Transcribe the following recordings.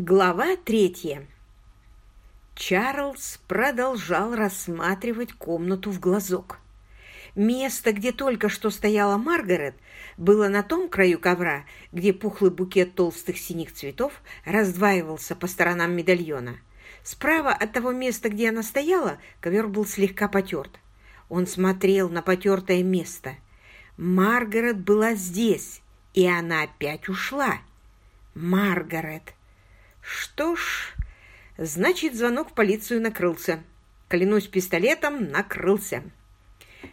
Глава третья. Чарльз продолжал рассматривать комнату в глазок. Место, где только что стояла Маргарет, было на том краю ковра, где пухлый букет толстых синих цветов раздваивался по сторонам медальона. Справа от того места, где она стояла, ковер был слегка потерт. Он смотрел на потертое место. Маргарет была здесь, и она опять ушла. Маргарет! Что ж, значит, звонок в полицию накрылся. Клянусь пистолетом, накрылся.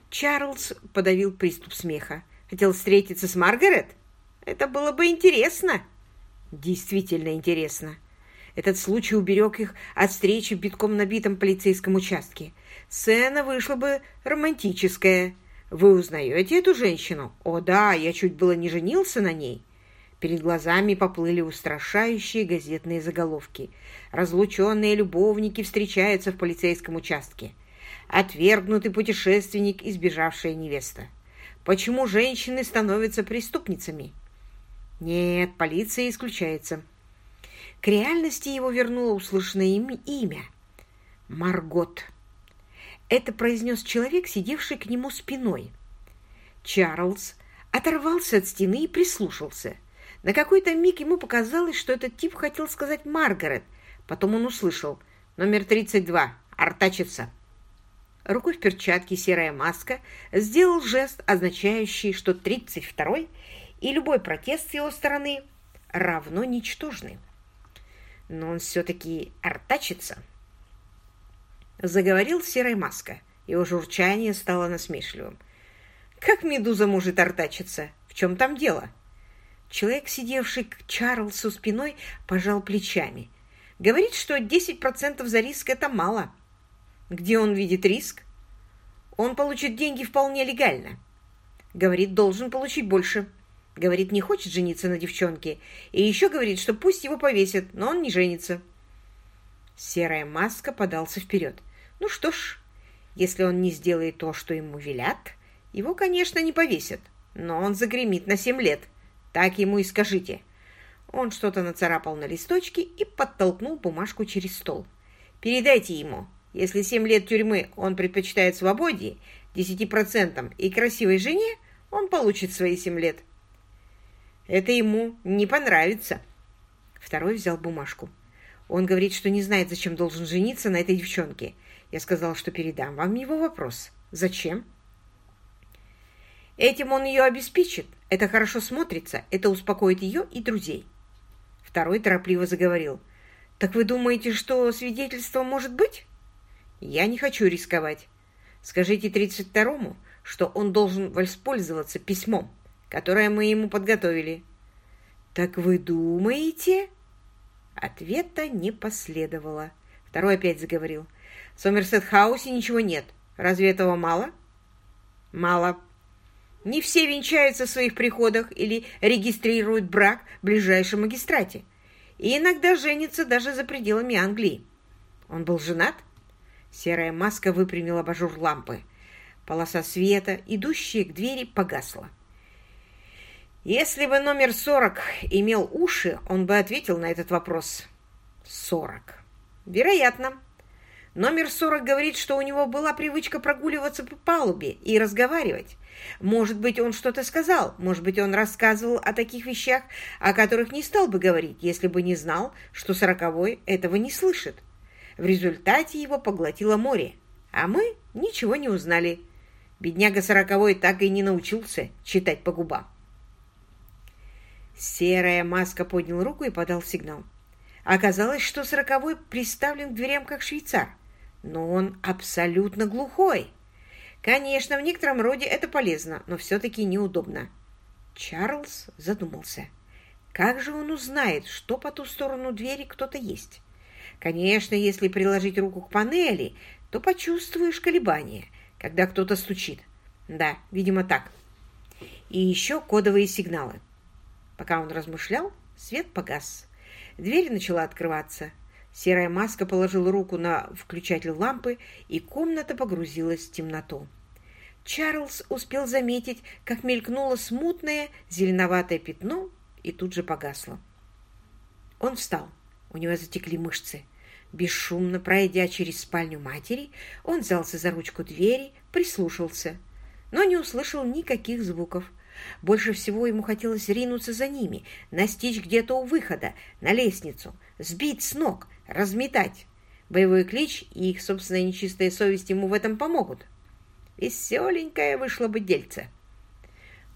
Чарльз подавил приступ смеха. Хотел встретиться с Маргарет? Это было бы интересно. Действительно интересно. Этот случай уберег их от встречи в битком набитом полицейском участке. Сцена вышла бы романтическая. Вы узнаете эту женщину? О да, я чуть было не женился на ней. Перед глазами поплыли устрашающие газетные заголовки. Разлученные любовники встречаются в полицейском участке. Отвергнутый путешественник, избежавшая невеста. Почему женщины становятся преступницами? Нет, полиция исключается. К реальности его вернуло услышанное им имя. Маргот. Это произнес человек, сидевший к нему спиной. Чарльз оторвался от стены и прислушался – на какой-то миг ему показалось, что этот тип хотел сказать «Маргарет». Потом он услышал «Номер 32. Артачится». Рукой в перчатке серая маска сделал жест, означающий, что 32-й и любой протест с его стороны равно ничтожны. Но он все-таки артачится. Заговорил серая маска. Его журчание стало насмешливым. «Как медуза может артачиться? В чем там дело?» Человек, сидевший к Чарльзу спиной, пожал плечами. Говорит, что 10% за риск – это мало. Где он видит риск? Он получит деньги вполне легально. Говорит, должен получить больше. Говорит, не хочет жениться на девчонке. И еще говорит, что пусть его повесят, но он не женится. Серая маска подался вперед. Ну что ж, если он не сделает то, что ему велят, его, конечно, не повесят, но он загремит на семь лет. Так ему и скажите». Он что-то нацарапал на листочке и подтолкнул бумажку через стол. «Передайте ему, если семь лет тюрьмы он предпочитает свободе, десяти процентам и красивой жене, он получит свои семь лет». «Это ему не понравится». Второй взял бумажку. Он говорит, что не знает, зачем должен жениться на этой девчонке. Я сказал, что передам вам его вопрос. Зачем? Этим он ее обеспечит. Это хорошо смотрится, это успокоит ее и друзей. Второй торопливо заговорил. «Так вы думаете, что свидетельство может быть?» «Я не хочу рисковать. Скажите 32-му, что он должен воспользоваться письмом, которое мы ему подготовили». «Так вы думаете?» Ответа не последовало. Второй опять заговорил. «В Сомерсет-хаусе ничего нет. Разве этого мало?» «Мало. Не все венчаются в своих приходах или регистрируют брак в ближайшем магистрате. И иногда женятся даже за пределами Англии. Он был женат? Серая маска выпрямила абажур лампы. Полоса света, идущая к двери, погасла. Если бы номер 40 имел уши, он бы ответил на этот вопрос. 40. Вероятно. Номер 40 говорит, что у него была привычка прогуливаться по палубе и разговаривать. Может быть, он что-то сказал, может быть, он рассказывал о таких вещах, о которых не стал бы говорить, если бы не знал, что сороковой этого не слышит. В результате его поглотило море, а мы ничего не узнали. Бедняга сороковой так и не научился читать по губам. Серая маска поднял руку и подал сигнал. Оказалось, что сороковой приставлен к дверям как швейцар, но он абсолютно глухой. Конечно, в некотором роде это полезно, но все-таки неудобно. Чарльз задумался. Как же он узнает, что по ту сторону двери кто-то есть? Конечно, если приложить руку к панели, то почувствуешь колебания, когда кто-то стучит. Да, видимо, так. И еще кодовые сигналы. Пока он размышлял, свет погас. Дверь начала открываться. Серая маска положила руку на включатель лампы, и комната погрузилась в темноту. Чарльз успел заметить, как мелькнуло смутное зеленоватое пятно и тут же погасло. Он встал. У него затекли мышцы. Бесшумно пройдя через спальню матери, он взялся за ручку двери, прислушался, но не услышал никаких звуков. Больше всего ему хотелось ринуться за ними, настичь где-то у выхода, на лестницу, сбить с ног, разметать. Боевой клич и их собственная нечистая совесть ему в этом помогут. Веселенькое вышло бы дельце.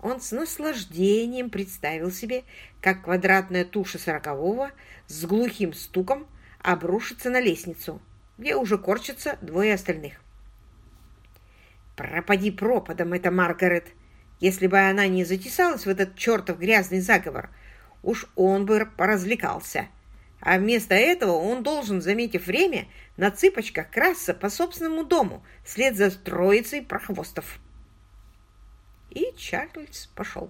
Он с наслаждением представил себе, как квадратная туша сорокового с глухим стуком обрушится на лестницу, где уже корчатся двое остальных. Пропади пропадом это Маргарет! Если бы она не затесалась в этот чертов грязный заговор, уж он бы поразвлекался. А вместо этого он должен, заметив время, на цыпочках красться по собственному дому вслед за троицей прохвостов. И Чарльз пошел.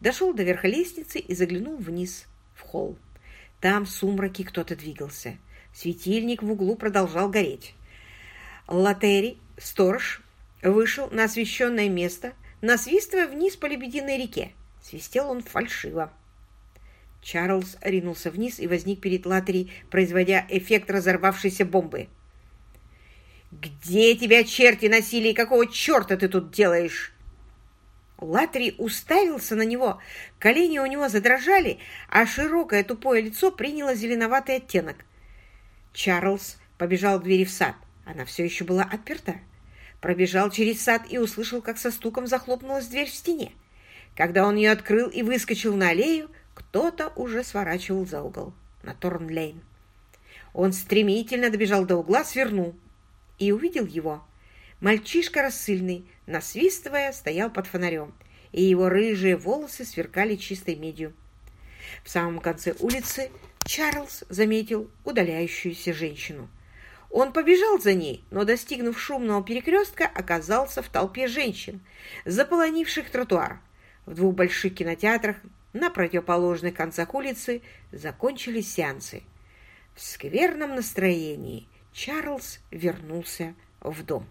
Дошел до верха лестницы и заглянул вниз, в холл. Там в сумраке кто-то двигался. Светильник в углу продолжал гореть. Латери, сторож, вышел на освещенное место, насвистывая вниз по лебединой реке. Свистел он фальшиво. Чарльз ринулся вниз и возник перед Латери, производя эффект разорвавшейся бомбы. «Где тебя черти носили и какого черта ты тут делаешь?» Латри уставился на него, колени у него задрожали, а широкое тупое лицо приняло зеленоватый оттенок. Чарльз побежал к двери в сад. Она все еще была отперта. Пробежал через сад и услышал, как со стуком захлопнулась дверь в стене. Когда он ее открыл и выскочил на аллею, кто-то уже сворачивал за угол, на Торн-Лейн. Он стремительно добежал до угла, свернул и увидел его. Мальчишка рассыльный, насвистывая, стоял под фонарем, и его рыжие волосы сверкали чистой медью. В самом конце улицы Чарльз заметил удаляющуюся женщину. Он побежал за ней, но, достигнув шумного перекрестка, оказался в толпе женщин, заполонивших тротуар. В двух больших кинотеатрах на противоположных концах улицы закончились сеансы. В скверном настроении Чарльз вернулся в дом.